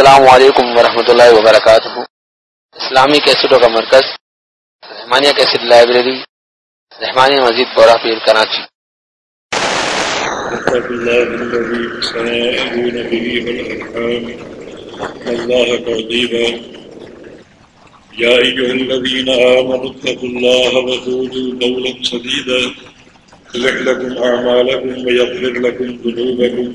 السلام علیکم ورحمۃ اللہ وبرکاتہ۔ اسلامی کیسٹوں کا مرکز، رحمانیہ کیسٹ لائبریری، رحمانیہ مزید بورا پیر کراچی۔ الله تعذيبا يا أيها الذين آمنوا اتقوا الله وقولوا قولا سديدا يصلح لكم أعمالكم ويغفر لكم ذنوبكم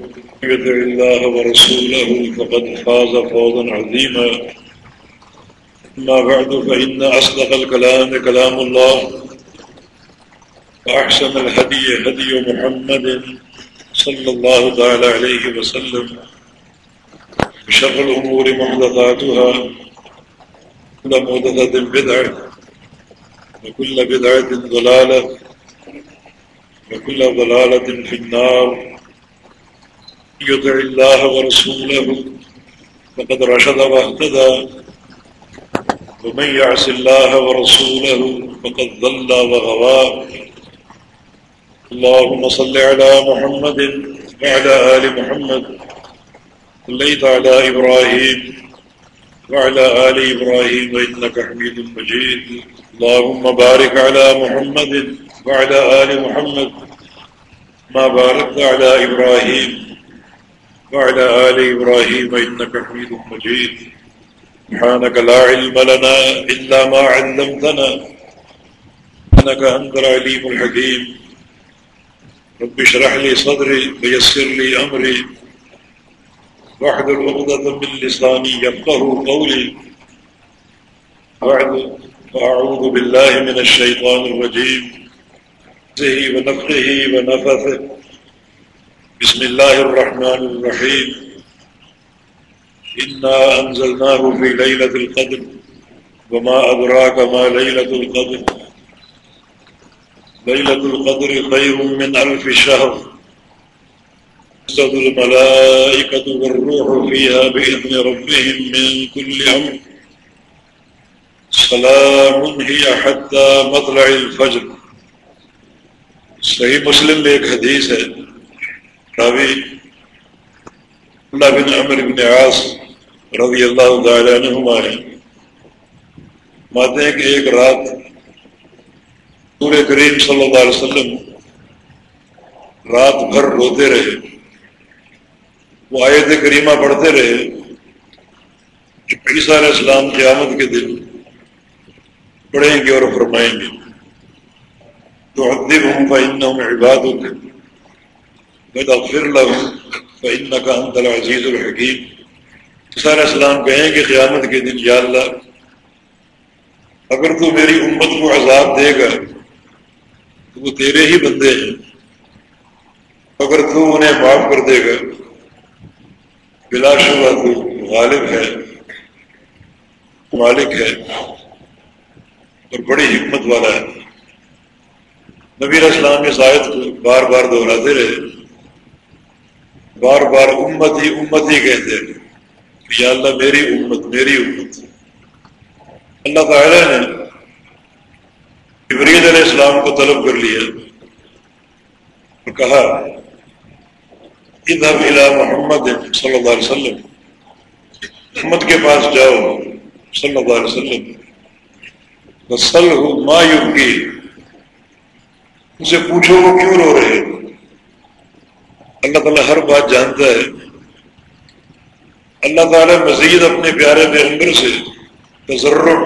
يطع الله ورسوله فقد فاز فوزا عظيما. ما بعد، فإن أصدق الكلام كلام الله، وأحسن الهدي هدي محمد صلى الله تعالى عليه وسلم، وشر الأمور محدثاتها، كل محدثة بدعة، وكل بدعة ضلالة، وكل ضلالة في النار. يطع الله ورسوله فقد رشد واهتدى ومن يعص الله ورسوله فقد ضل وغوى. اللهم صل على محمد وعلى آل محمد. صليت على إبراهيم وعلى آل إبراهيم وإنك حميد مجيد. اللهم بارك على محمد وعلى آل محمد. ما باركت على إبراهيم وعلى آل إبراهيم إنك حميد مجيد. سبحانك لا علم لنا إلا ما علمتنا. إنك أنت العليم الحكيم. رب اشرح لي صدري ويسر لي أمري. واحلل عقدة من لساني يفقه قولي. بعد فأعوذ بالله من الشيطان الرجيم. ونفقه ونفثه. بسم الله الرحمن الرحيم. إنا أنزلناه في ليلة القدر. وما أدراك ما ليلة القدر. ليلة القدر خير من ألف شهر. تستد الملائكة والروح فيها بإذن ربهم من كل أمر. سلام هي حتى مطلع الفجر. صحیح مسلم میں ایک حدیث ہے. راوی اللہ بن عمر بن عاص رضی اللہ تعالی عنہما ہے ماتے ہیں کہ ایک رات پورے کریم صلی اللہ علیہ وسلم رات بھر روتے رہے وہ آیت کریمہ پڑھتے رہے جو عیسیٰ علیہ السلام قیامت کے دن پڑھیں گے اور فرمائیں گے تو حدب ہوں فن میں عباد ہوتے میں لگوں فن کا انتلا عزیز الحکیم عیسیٰ علیہ السلام کہیں گے قیامت کے دن یا اللہ، اگر تو میری امت کو عذاب دے گا، تو وہ تیرے ہی بندے ہیں۔ اگر تو انہیں معاف کر دے گا، بلا شبہ تو غالب ہے، مالک ہے، اور بڑی حکمت والا ہے۔ نبی اسلام اس آیت کو بار بار دہراتے رہے۔ بار بار امت ہی امت ہی کہتے کہ یا اللہ میری امت میری امت۔ اللہ تعالی نے ابرید علیہ السلام کو طلب کر لیا اور کہا، اذهب الى محمد صلی اللہ علیہ وسلم۔ محمد کے پاس جاؤ، صلی اللہ علیہ وسلم۔ وصلہ ما یبکی۔ ان سے پوچھو وہ کیوں رو رہے اللہ تعالیٰ ہر بات جانتا ہے۔ اللہ تعالیٰ مزید اپنے پیارے پیغمبر سے تجرب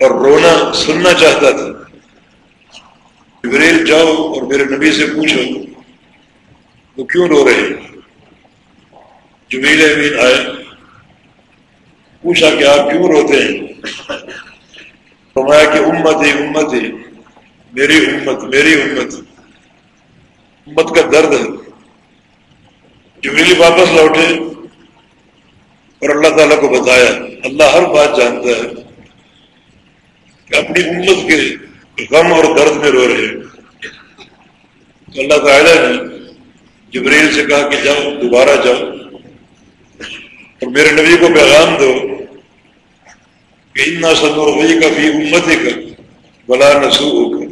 اور رونا سننا چاہتا تھا۔ جبریل جاؤ اور میرے نبی سے پوچھو، وہ کیوں رو رہے جمیل امین آئے، پوچھا کہ آپ کیوں روتے ہیں؟ فرمایا کہ امت ہی امت ہی میری امت میری امت۔ امت کا درد ہے۔ جمیلی واپس لوٹے اور اللہ تعالیٰ کو بتایا، اللہ ہر بات جانتا ہے کہ اپنی امت کے غم اور درد میں رو رہے اللہ تعالیٰ نے جبریل سے کہا کہ جاؤ، دوبارہ جاؤ۔ اور میرے نبی کو پیغام دو کہ اتنا سنوری کا بھی امت ہی بلا نسو ہو کر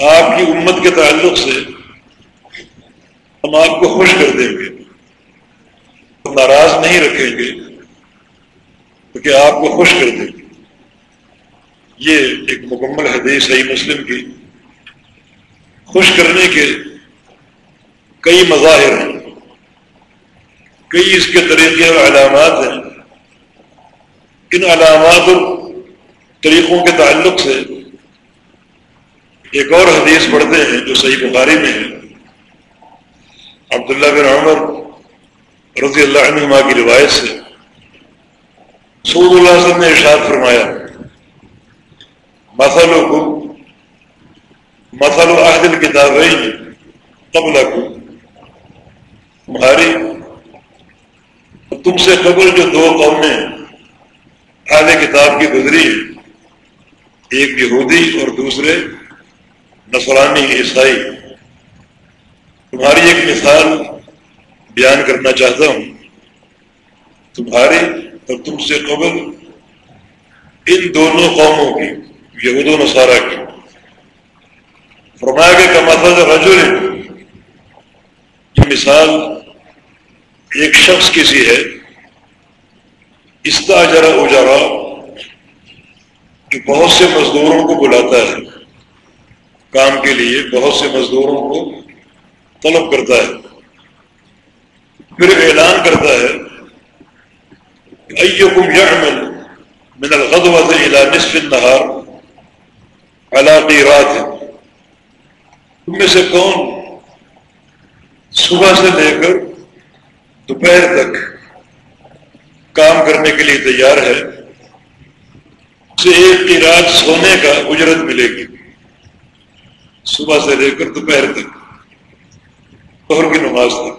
آپ کی امت کے تعلق سے ہم آپ کو خوش کر دیں گے۔ ناراض نہیں رکھیں گے تو کہ آپ کو خوش کر دیں گے۔ یہ ایک مکمل حدیث صحیح مسلم کی خوش کرنے کے کئی مظاہر ہیں۔ کئی اس کے طریقے اور علامات ہیں۔ ان علامات اور طریقوں کے تعلق سے ایک اور حدیث پڑھتے ہیں جو صحیح بخاری میں ہے۔ عبداللہ بن عمر رضی اللہ عنہ کی روایت سے سعود اللہ وسلم نے ارشاد فرمایا مسل کو مسل عہد کتاب قبل کو تمہاری تم سے قبل جو دو قومیں اہل کتاب کی گزری ہیں، ایک یہودی اور دوسرے نصرانی عیسائی، تمہاری ایک مثال بیان کرنا چاہتا ہوں۔ تمہاری اور تم سے قبل ان دونوں قوموں کی، یہود و نصارہ کی۔ فرمایا کہ کماسا رجول یہ مثال ایک شخص کسی ہے۔ استاجرا اجارا جو بہت سے مزدوروں کو بلاتا ہے۔ کام کے لیے بہت سے مزدوروں کو طلب کرتا ہے۔ پھر اعلان کرتا ہے ایکم یعمل من الغدوة الى نصف النهار على قیرات۔ تم میں سے کون صبح سے لے کر دوپہر تک کام کرنے کے لیے تیار ہے؟ اسے ایک کی رات سونے کا اجرت ملے گی۔ صبح سے لے کر دوپہر تک پہر کی نماز تک۔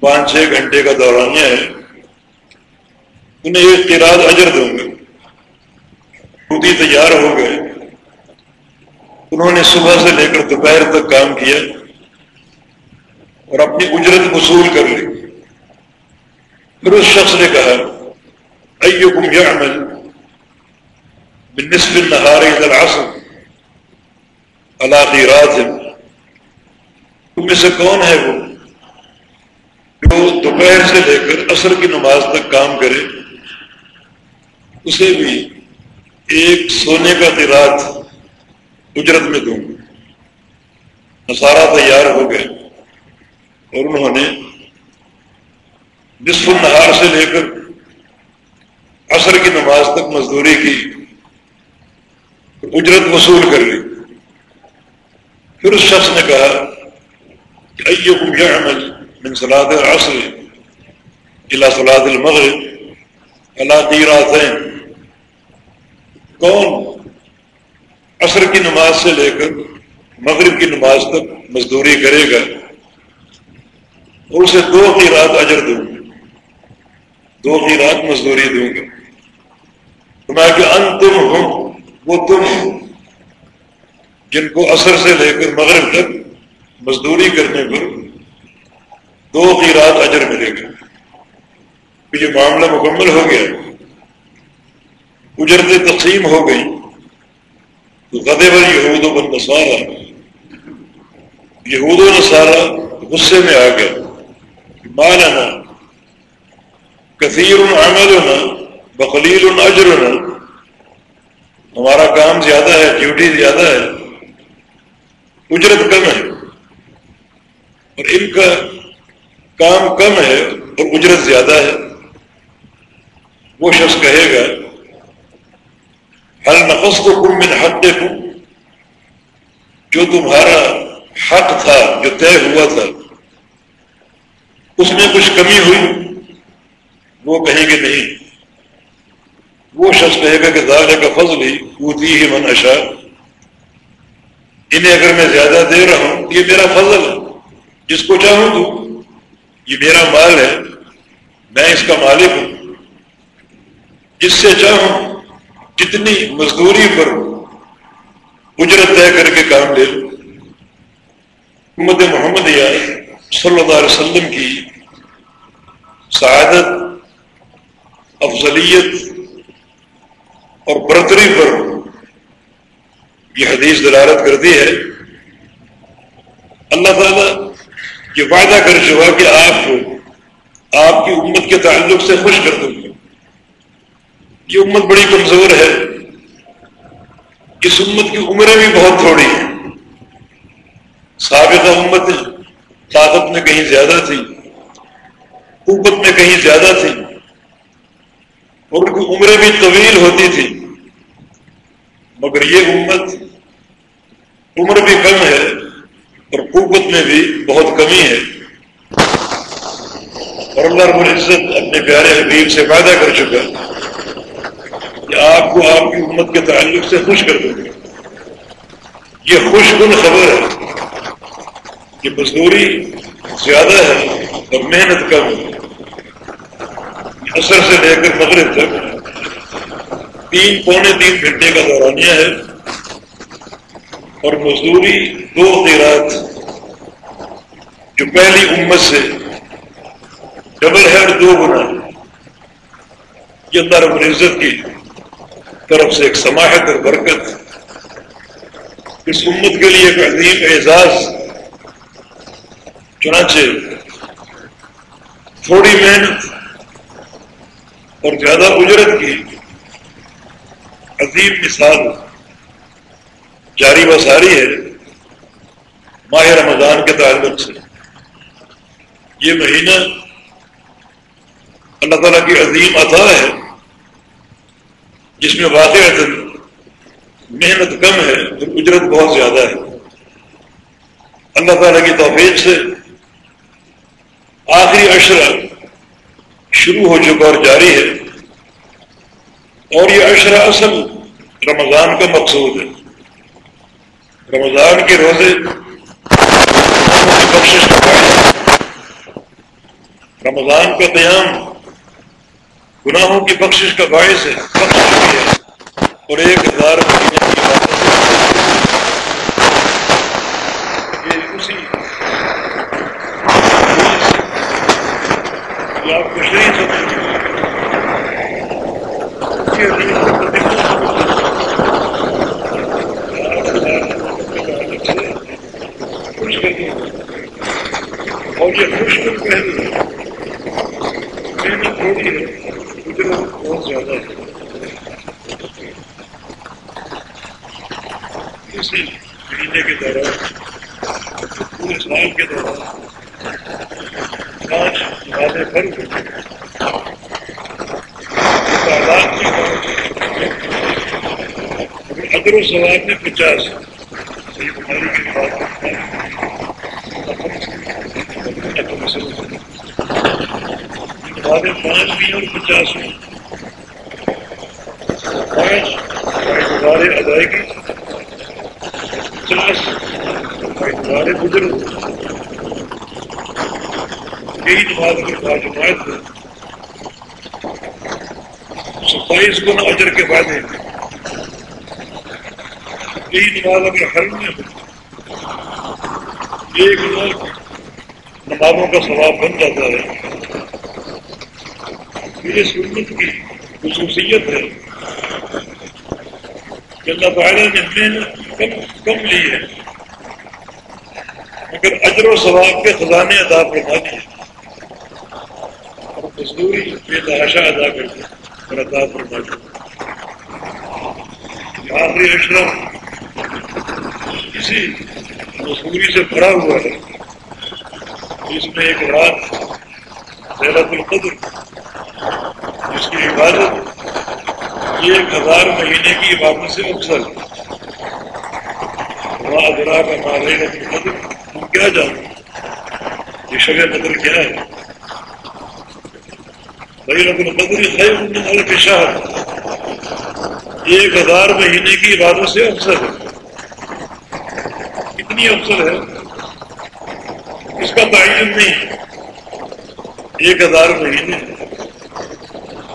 پانچ چھ گھنٹے کا دورانیہ ہے، انہیں ایک قرآد اجر دوں گا خود ہی تیار ہو گئے۔ انہوں نے صبح سے لے کر دوپہر تک کام کیا اور اپنی اجرت وصول کر لی۔ پھر اس شخص نے کہا ایکم یعمل بالنسب النہار الى العصر؟ علاقی رات تم میں سے کون ہے وہ جو دوپہر سے لے کر عصر کی نماز تک کام کرے؟ اسے بھی ایک سونے کا تیرات اجرت میں دوں نصارہ تیار ہو گئے اور انہوں نے نصف النہار سے لے کر عصر کی نماز تک مزدوری کی، اجرت وصول کر لی۔ پھر اس شخص نے کہا کہ ایکم یعمل من صلاة العصر الى صلاة المغرب الى قیراتین. کون عصر کی نماز سے لے کر مغرب کی نماز تک مزدوری کرے گا اور اسے دو کی رات اجر دوں گا دو کی رات مزدوری دوں گا میں کہ ان تم ہوں وہ تم جن کو اثر سے لے کر مغرب تک مزدوری کرنے پر دو کی رات اجر ملے گا۔ یہ معاملہ مکمل ہو گیا۔ اجرتیں تقسیم ہو گئی۔ تو غدے بھر یہود و نسارا یہود و نسارا غصے میں آ گیا مانا کثیر عمل ہونا بخلیل اجر ہونا ہمارا کام زیادہ ہے ڈیوٹی زیادہ ہے۔ اجرت کم ہے اور ان کا کام کم ہے اور اجرت زیادہ ہے۔ وہ شخص کہے گا ہر نفس کو کم من حق دیکھوں جو تمہارا حق تھا، جو طے ہوا تھا، اس میں کچھ کمی ہوئی؟ وہ کہیں گے، نہیں. وہ شخص کہے گا کہ دارے کا فضل ہی ہوتی ہی من اشا انہیں اگر میں زیادہ دے رہا ہوں یہ میرا فضل ہے۔ جس کو چاہوں تو۔ یہ میرا مال ہے۔ میں اس کا مالک ہوں۔ جس سے چاہوں جتنی مزدوری پر اجرت طے کر کے کام لے لوں۔ حکومت محمد یا صلی اللہ علیہ وسلم کی سعادت، افضلیت اور برتری پر یہ حدیث دلالت کرتی ہے۔ اللہ تعالیٰ یہ وعدہ کر چکا کہ آپ آپ کی امت کے تعلق سے خوش کر دوں گا یہ امت بڑی کمزور ہے۔ اس امت کی عمریں بھی بہت تھوڑی ہیں۔ سابقہ امت طاقت میں کہیں زیادہ تھی۔ قوت میں کہیں زیادہ تھی۔ اور ان کی عمریں بھی طویل ہوتی تھی مگر یہ امت عمر بھی کم ہے اور قوت میں بھی بہت کمی ہے۔ اور اللہ رب العزت اپنے پیارے حبیب سے پیدا کر چکا کہ آپ کو آپ کی امت کے تعلق سے خوش کر دوں گا۔ یہ خوش کن خبر ہے کہ مزدوری زیادہ ہے اور محنت کم ہے۔ اثر سے لے کر مغرب تک تین پونے تین گھنٹے کا دورانیہ ہے اور مزدوری دو دیرات جو پہلی امت سے ڈبل ہے اور دو گنا یہ اللہ رب العزت کی طرف سے ایک سماحت اور برکت اس امت کے لیے ایک عظیم اعزاز۔ چنانچہ تھوڑی محنت اور زیادہ اجرت کی عظیم مثال جاری و ساری ہے ماہ رمضان کے تعلق سے۔ یہ مہینہ اللہ تعالیٰ کی عظیم عطا ہے، جس میں واقع محنت کم ہے تو اجرت بہت زیادہ ہے۔ اللہ تعالیٰ کی توفیق سے آخری اشرا شروع ہو چکا اور جاری ہے۔ اور یہ اشرا اصل رمضان کا مقصود ہے۔ رمضان کے روزے بخشش کا رمضان کا قیام گناہوں کی بخشش کا باعث ہے، بخشش بھی ہے۔ اور ایک ہزار مہینے کی اسی آپ کو شریف اور یہ خوش کر پہلے محنت تھوڑی ہے بہت زیادہ ہے اسی مہینے کے دوران پورے سال کے دوران پانچ نمازیں بھر تعداد کی ادر و سواب میں پچاس بیماری کی بات نمازیں پانچ بھی اور پچاس میں پانچ اعتبار ادائیگی پچاس اعتبار بزرگ یہی نماز اگر باجماعت ہے ستائیس گنا اجر کے بعد یہی نماز اگر حل میں ہو۔ ایک لاکھ نمازوں کا ثواب بن جاتا ہے۔ یہ سنت کی خصوصیت ہے۔ کہ اللہ تعالیٰ نے محنت کم کم لی ہے۔ مگر اجر و ثواب کے خزانے ادا فرما دیے اور مزدوری بے تحاشا ادا کر دی اور ادا فرما دی آخری اشرف اسی مزدوری سے بھرا ہوا ہے اس میں ایک رات سیرت القدر جس کی عبادت یہ ایک ہزار مہینے کی عبادت سے اکثر ادرا کا مارے قدر۔ تم کیا جانو یہ شب قدر کیا ہے؟ بھائی رب القدر خیر من الف شہر۔ ایک ہزار مہینے کی عبادت سے افسر ہے۔ کتنی افسر ہے اس کا تعین نہیں ایک ہزار مہینے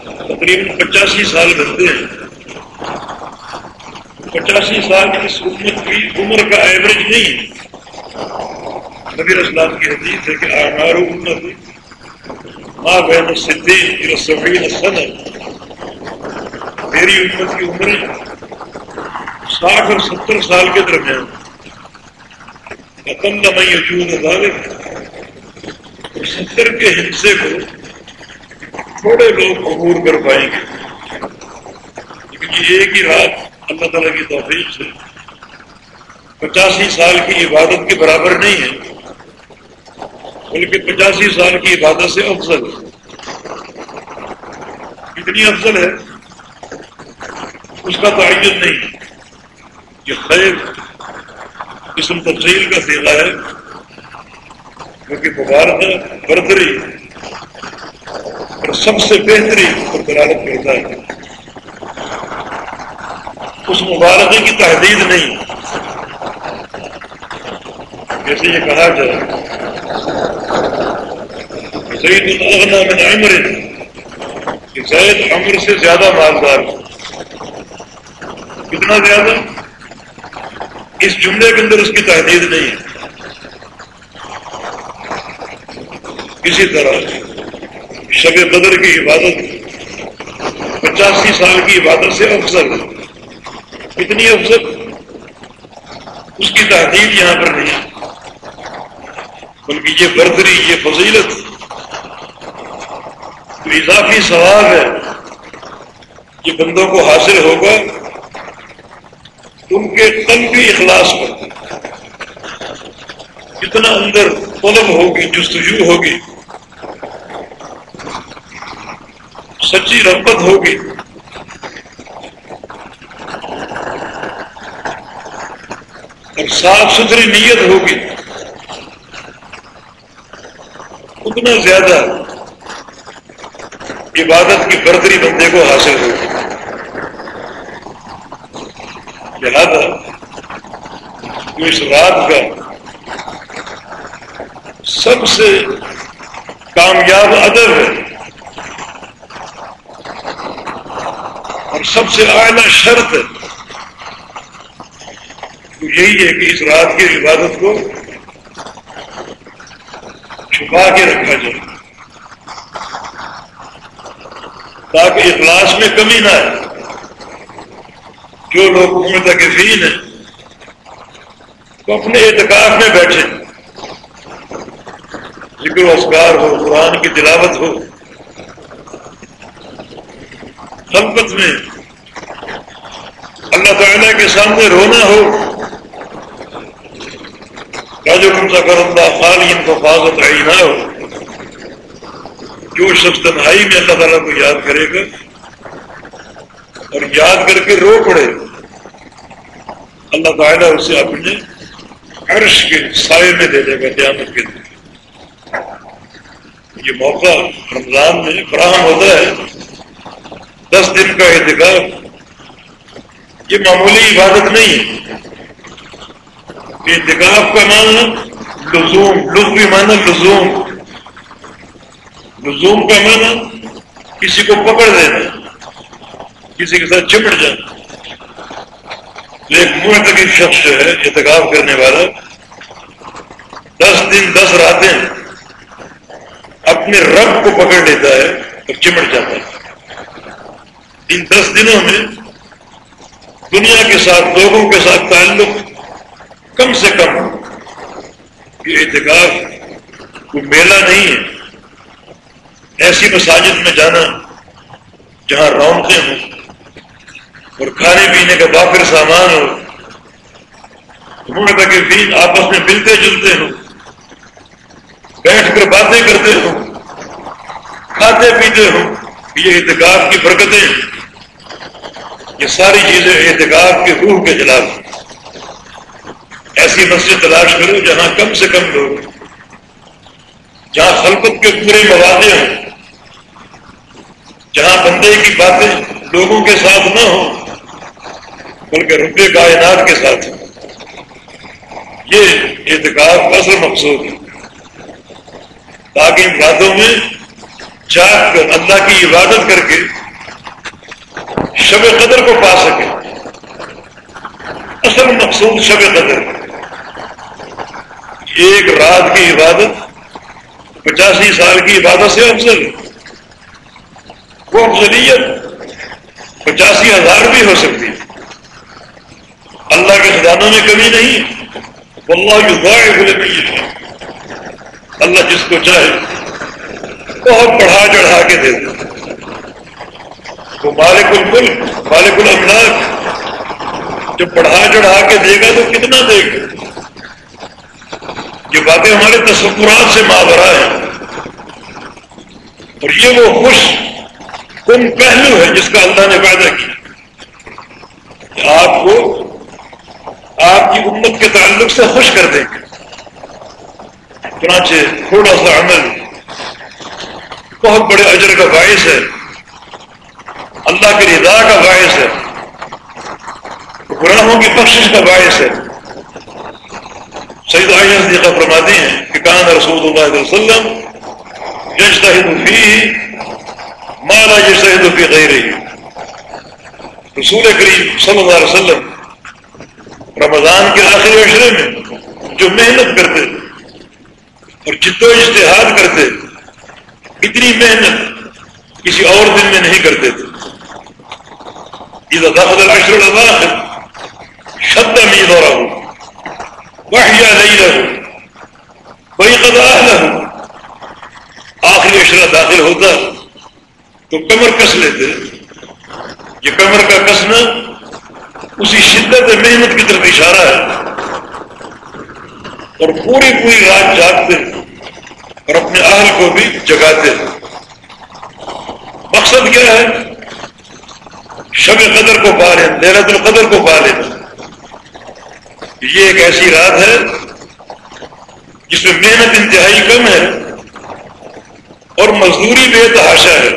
تقریباً پچاسی سال بنتے ہیں۔ پچاسی سال اس امت کی عمر کا ایوریج نہیں نبی اسلام کی حدیث ہے کہ آمار امت ماں بہن صدیق سفین صنعت میری امت کی عمریں ساٹھ اور ستر سال کے درمیان۔ قتل میں یجود ظالم ستر کے حصے کو تھوڑے لوگ عبور کر پائیں گے۔ لیکن یہ ایک ہی رات اللہ تعالیٰ کی توفیق سے پچاسی سال کی عبادت کے برابر نہیں ہے، بلکہ پچاسی سال کی عبادت سے افضل ہے۔ کتنی افضل ہے، اس کا تعین نہیں، یہ خیر قسم تفصیل کا سیلا ہے۔ کیونکہ مبارک برتری اور سب سے بہتری پر دلالت کرتا ہے۔ اس مبارکے کی تحدید نہیں۔ جیسے یہ کہا جائے سعید الغنا من عمر کہ زید عمر سے زیادہ مالدار کتنا زیادہ؟ اس جملے کے اندر اس کی تحدید نہیں ہے۔ اسی طرح شب قدر کی عبادت، پچاسی سال کی عبادت سے افضل۔ اتنی افضل؟ اس کی تحدید یہاں پر نہیں۔ بلکہ یہ برتری، یہ فضیلت۔ تو اضافی ثواب ہے یہ بندوں کو حاصل ہوگا ان کے قلبی اخلاص پر۔ کتنا اندر طلب ہوگی، جستجو ہوگی۔ سچی رغبت ہوگی۔ اور صاف ستھری نیت ہوگی۔ اتنا زیادہ عبادت کی برتری بندے کو حاصل ہوگی۔ لہذا جو اس رات کا سب سے کامیاب ادب ہے۔ اور سب سے اعلیٰ شرط تو یہی ہے کہ اس رات کی عبادت کو چھپا کے رکھا جائے۔ تاکہ اخلاص میں کمی نہ آئے۔ جو لوگ متقفین ہیں تو اپنے اعتکاف میں بیٹھے۔ ذکر و اسکار ہو، قرآن کی تلاوت ہو۔ خلقت میں۔ اللہ تعالیٰ کے سامنے رونا ہو۔ جو سا کر اللہ خالی ان کو فاظت آئی نہ ہو۔ جو شخص تنہائی میں اللہ تعالیٰ کو یاد کرے گا اور یاد کر کے رو پڑے، اللہ تعالیٰ اسے اپنے عرش کے سائے میں دے دے گا قیامت کے دن۔ یہ موقع رمضان میں فراہم ہوتا ہے۔ دس دن کا احتکاب یہ معمولی عبادت نہیں ہے۔ احتکاب کا معنی لزوم لطفی معنی لزوم۔ لزوم کا معنی کسی کو پکڑ دینا، کسی کے ساتھ چمٹ جانا۔ ایک منہ تک شخص جو ہے احتکاب کرنے والا دس دن، دس راتیں اپنے رب کو پکڑ لیتا ہے اور چمٹ جاتا ہے۔ ان دس دنوں میں دنیا کے ساتھ لوگوں کے ساتھ تعلق کم سے کم یہ احتکاب کوئی میلہ نہیں ہے۔ ایسی مساجد میں جانا جہاں رونقیں ہوں اور کھانے پینے کا بافر سامان ہو۔ تک دین آپس میں ملتے جلتے ہوں۔ بیٹھ کر باتیں کرتے ہوں۔ کھاتے پیتے ہوں۔ یہ احتکاب کی برکتیں یہ ساری چیزیں احتکاب کے روح کے خلاف ایسی مسجد تلاش کرو جہاں کم سے کم لوگ جہاں خلقت کے پورے مواقع ہوں۔ جہاں بندے کی باتیں لوگوں کے ساتھ نہ ہوں، بلکہ روپے کائنات کے ساتھ۔ ہوں یہ احتکاب اصل مقصود ہے۔ تاکہ ان باتوں میں جاگ کر اللہ کی عبادت کر کے شب قدر کو پا سکے۔ اصل مقصود شب قدر۔ ایک رات کی عبادت، پچاسی سال کی عبادت سے افضل۔ وہ افضلیت پچاسی ہزار بھی ہو سکتی۔ ہے اللہ کے خزانوں میں کمی نہیں۔ اللہ کی دعائیں اللہ جس کو چاہے، بہت بڑھا چڑھا کے دے دے۔ وہ مالک الملک، مالک الاملاک، جو پڑھا چڑھا کے دے گا تو کتنا دے گا؟ یہ باتیں ہمارے تصورات سے ماورا ہیں۔ اور یہ وہ خوش کن پہلو ہے جس کا اللہ نے پیدا کیا۔ کہ آپ کو آپ کی امت کے تعلق سے خوش کر دیں گے۔ چنانچہ تھوڑا سا عمل۔ بہت بڑے اجر کا باعث ہے۔ اللہ کی رضا کا باعث ہے۔ گناہوں کی بخشش کا باعث ہے۔ سعید صدیقہ فرماتے ہیں کہ کان رسول اللہ علیہ وسلم فی مالا یجتہد فی غیرہ۔ رسول کریم صلی اللہ علیہ وسلم رمضان کے آخری عشرے میں جو محنت کرتے اور جد و اجتہاد کرتے، اتنی محنت کسی اور دن میں نہیں کرتے تھے۔ دخل العشر الاواخر شد امید اور وحیا نہیں رہو کوئی قضا داخل ہوتا تو کمر کس لیتے یہ کمر کا کسنا اسی شدت محنت کی طرف اشارہ ہے۔ اور پوری پوری رات جاگتے، اور اپنے اہل کو بھی جگاتے۔ مقصد کیا ہے؟ شب قدر کو پا لیں لہرت القدر کو پا لیں یہ ایک ایسی رات ہے جس میں محنت انتہائی کم ہے اور مزدوری بے تحاشا ہے۔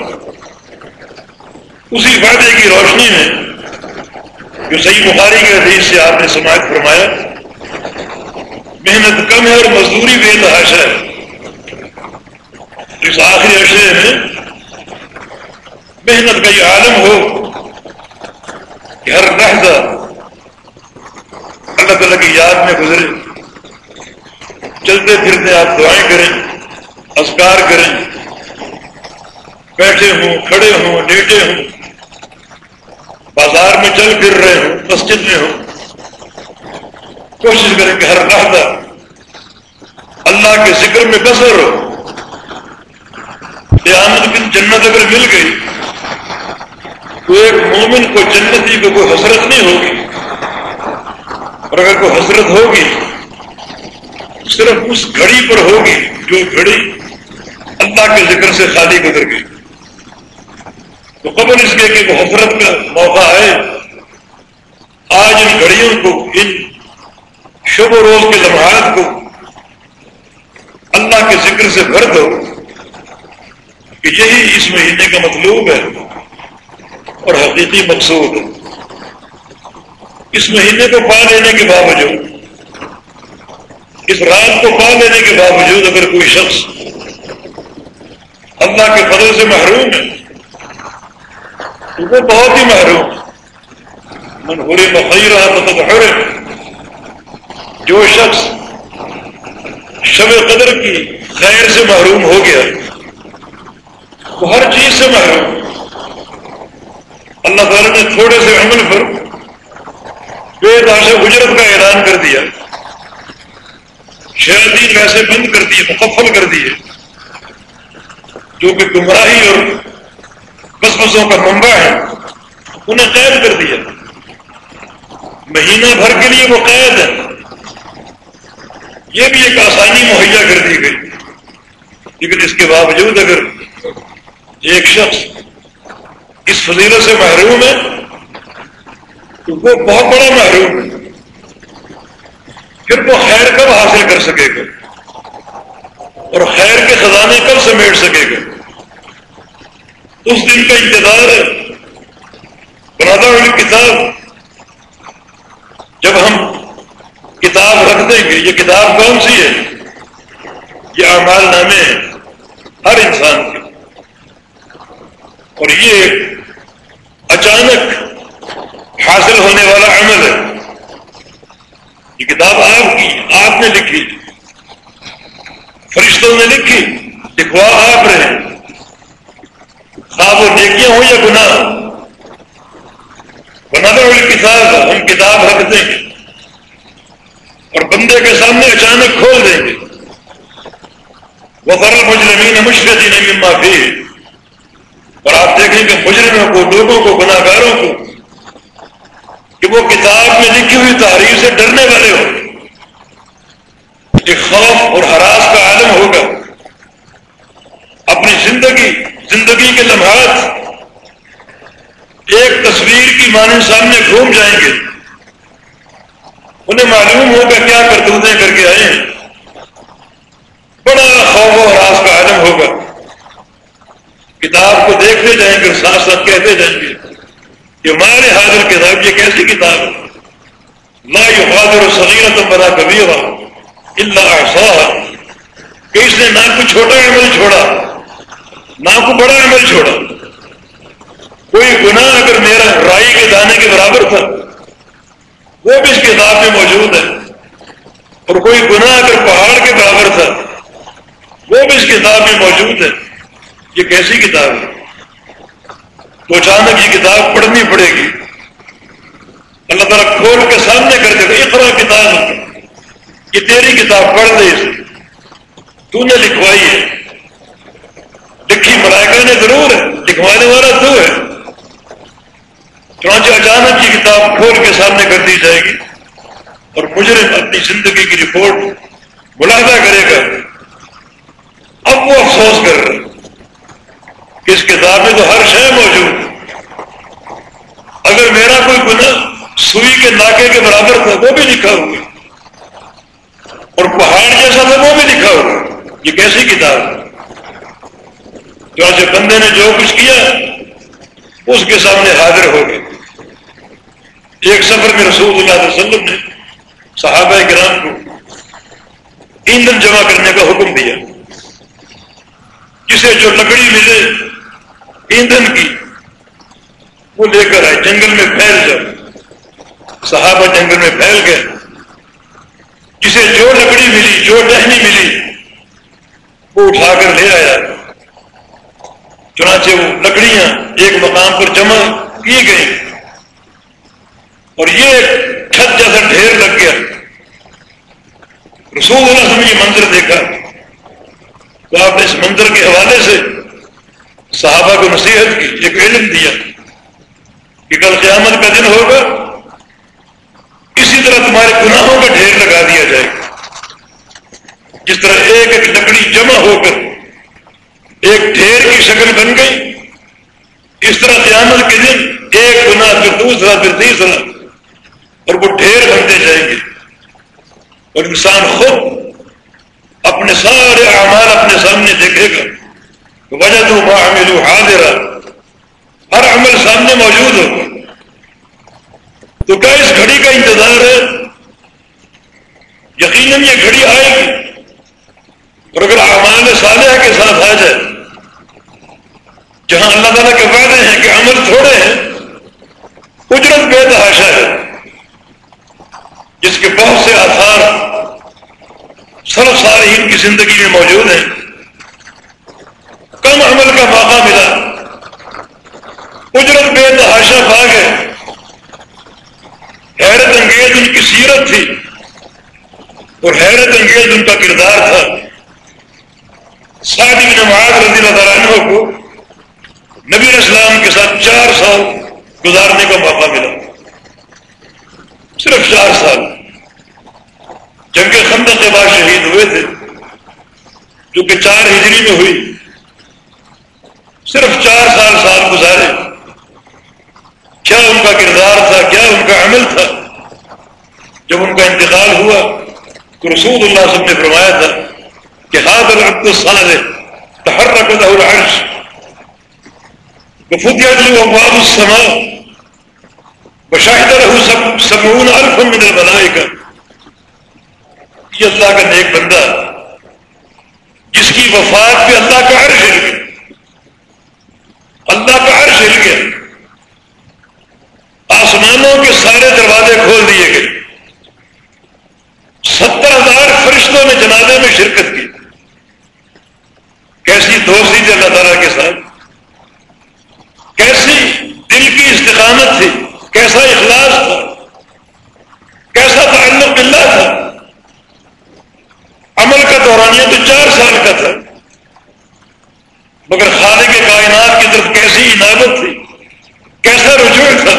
اسی فائدے کی روشنی میں جو صحیح بخاری کے حدیث سے آپ نے سماعت فرمایا، محنت کم ہے اور مزدوری بے تحاشا ہے۔ اس آخری اشرے میں محنت کا یہ عالم ہو کہ ہر لحظہ اللہ تعالیٰ کی یاد میں گزرے۔ چلتے پھرتے آپ دعائیں کریں اسکار کریں۔ بیٹھے ہوں، کھڑے ہوں، لیٹے ہوں۔ بازار میں چل پھر رہے ہوں، مسجد میں ہوں۔ کوشش کریں کہ ہر لحظہ اللہ کے ذکر میں بسر ہو قیامت کی جنت اگر مل گئی تو ایک مومن کو جنتی کو کوئی حسرت نہیں ہوگی اور اگر کوئی حسرت ہوگی، صرف اس گھڑی پر ہوگی جو گھڑی اللہ کے ذکر سے خالی گزر گئی۔ تو قبل اس کے کہ حسرت کا موقع ہے آج ان گھڑیوں کو، ان شب و روز کے لمحات کو اللہ کے ذکر سے بھر دو کہ یہی اس مہینے کا مطلوب ہے۔ اور حقیقی مقصود اس مہینے کو پا لینے کے باوجود، اس رات کو پا لینے کے باوجود اگر کوئی شخص اللہ کے فضل سے محروم ہے، تو وہ بہت ہی محروم۔ منہوری مخیر رہا تو جو شخص شب قدر کی خیر سے محروم ہو گیا، وہ ہر چیز سے محروم۔ اللہ تعالیٰ نے تھوڑے سے عمل پر بے داش اجرت کا اعلان کر دیا۔ شہدین ویسے بند کر دیے، مقفل کر دیے۔ جو کہ گمراہی اور بس بسوں کا منبع ہے، انہیں قید کر دیا۔ مہینہ بھر کے لیے وہ قید ہے یہ بھی ایک آسانی مہیا کر دی گئی۔ لیکن اس کے باوجود اگر ایک شخص اس فضیلت سے محروم ہے؟ تو وہ بہت بڑا محروم ہے۔ پھر وہ خیر کب حاصل کر سکے گا؟ اور خیر کے خزانے کب سمیٹ سکے گا؟ اس دن کا انتظار ہے۔ برادر والی کتاب، جب ہم کتاب رکھ دیں گے، یہ کتاب کون سی ہے؟ یہ اعمال نامے ہیں ہر انسان کے۔ اور یہ اچانک حاصل ہونے والا عمل ہے۔ یہ کتاب آپ کی، آپ نے لکھی۔ فرشتوں نے لکھی۔ لکھوا آپ رہے خواب و نیکیاں ہوں یا گناہ؟ بنانے والی کتاب ہم کتاب رکھ دیں گے۔ اور بندے کے سامنے اچانک کھول دیں گے۔ وہ فرل مجرمین مشکل نہیں معافی اور آپ دیکھیں کہ مجرموں کو، لوگوں کو گناہ گاروں کو، کہ وہ کتاب میں لکھی ہوئی تحریر سے ڈرنے والے ہو ایک خوف اور حراس کا عالم ہوگا۔ اپنی زندگی زندگی کے لمحات ایک تصویر کی مانند سامنے گھوم جائیں گے۔ انہیں معلوم ہوگا کیا کرتوتیں کر کے آئے ہیں۔ بڑا خوف و راس کا عالم ہوگا۔ کتاب کو دیکھتے جائیں گے ساتھ ساتھ کہتے جائیں گے کہ ہمارے حاضر کتاب یہ کیسی کتاب ہے؟ نہ یہ حاضر و تم بڑا کبھی ہوا اللہ کہ اس نے نہ کو چھوٹا عمل چھوڑا، نہ کو بڑا عمل چھوڑا۔ کوئی گناہ اگر میرا رائی کے دانے کے برابر تھا، وہ بھی اس کتاب میں موجود ہے۔ اور کوئی گناہ اگر پہاڑ کے برابر تھا، وہ بھی اس کتاب میں موجود ہے۔ یہ کیسی کتاب ہے؟ تو اچانک یہ کتاب پڑھنی پڑے گی۔ اللہ تعالیٰ کھول کے سامنے کر دے گا یہ طرح کتاب یہ تیری کتاب، پڑھ دے تو نے لکھوائی ہے۔ لکھی ملائکہ نے ضرور ہے، لکھوانے والا تو ہے۔ چانچہ اچانک یہ کتاب کھول کے سامنے کر دی جائے گی اور مجرم اپنی زندگی کی رپورٹ ملاحدہ کرے گا۔ اب وہ افسوس کر رہے کہ اس کتاب میں تو ہر شے موجود ہے۔ اگر میرا کوئی گناہ سوئی کے ناکے کے برابر تھا، وہ بھی لکھا ہوا اور پہاڑ جیسا تھا، وہ بھی لکھا ہوا یہ کیسی کتاب ہے؟ جو آج بندے نے جو کچھ کیا، اس کے سامنے حاضر ہو گئے۔ ایک سفر میں رسول اللہ علیہ وسلم نے صحابہ کرام کو ایندھن جمع کرنے کا حکم دیا۔ جسے جو لکڑی ملے ایندھن کی، وہ لے کر آئے، جنگل میں پھیل جاؤ صحابہ جنگل میں پھیل گئے۔ جسے جو لکڑی ملی، جو ٹہنی ملی، وہ اٹھا کر لے آیا۔ چنانچہ وہ لکڑیاں ایک مقام پر جمع کی گئی اور یہ چھت جیسا ڈھیر لگ گیا۔ رسول اللہ نے یہ منظر دیکھا۔ تو آپ نے اس منظر کے حوالے سے صحابہ کو نصیحت کی، ایک علم دیا کہ کل قیامت کا دن ہوگا، اسی طرح تمہارے گناہوں کا ڈھیر لگا دیا جائے گا۔ جس طرح ایک ایک لکڑی جمع ہو کر ایک ڈھیر کی شکل بن گئی، اس طرح قیامت کے دن ایک گنا پھر دوسرا، پھر تیسرا، اور وہ ڈھیر بنتے جائیں گے۔ اور انسان خود اپنے سارے اعمال اپنے سامنے دیکھے گا۔ وجہ تو وہ حاضر ہر عمل سامنے موجود ہوگا تو کیا اس گھڑی کا انتظار ہے؟ یقیناً یہ گھڑی آئے گی. اور اگر اعمال صالحہ کے ساتھ آ جائے، جہاں اللہ تعالیٰ کے وعدے ہیں کہ عمل تھوڑے ہیں، اجرت بے تحاشا ہے. جس کے بہت سے آثار سر سارے ان کی زندگی میں موجود ہیں. کم عمل کا موقع ملا۔ اجرت بے تحاشا بھاگ ہے حیرت انگیز ان کی سیرت تھی۔ اور حیرت انگیز ان کا کردار تھا۔ ساتھ ہی نماز رضی اللہ تعالیٰ کو نبی اسلام کے ساتھ چار سال گزارنے کا موقع ملا۔ صرف چار سال۔ جنگ خندق کے بعد شہید ہوئے تھے، جو کہ چار ہجری میں ہوئی۔ صرف چار سال سال گزارے۔ کیا ان کا کردار تھا؟ کیا ان کا عمل تھا؟ جب ان کا انتقال ہوا تو رسول اللہ سب نے فرمایا تھا کہ ہاتھ العبد الصالح، تحرک له العرش۔ وفتحت له ابواب السماء۔ وشاهد له سبعون الف من الملائکہ۔ یہ اللہ کا نیک بندہ، جس کی وفات پہ اللہ کا اللہ کا عرش ہل گیا۔ آسمانوں کے سارے دروازے کھول دیے گئے۔ ستر ہزار فرشتوں نے جنازے میں شرکت کی۔ کیسی دوستی تھی اللہ تعالیٰ کے ساتھ۔ کیسی دل کی استقامت تھی۔ کیسا اخلاص تھا۔ کیسا تعلق اللہ تھا۔ عمل کا دورانیہ تو چار سال کا تھا۔ مگر خالق کے کائنات کی طرف کیسی عنابت تھی؟ کیسا رجوع تھا؟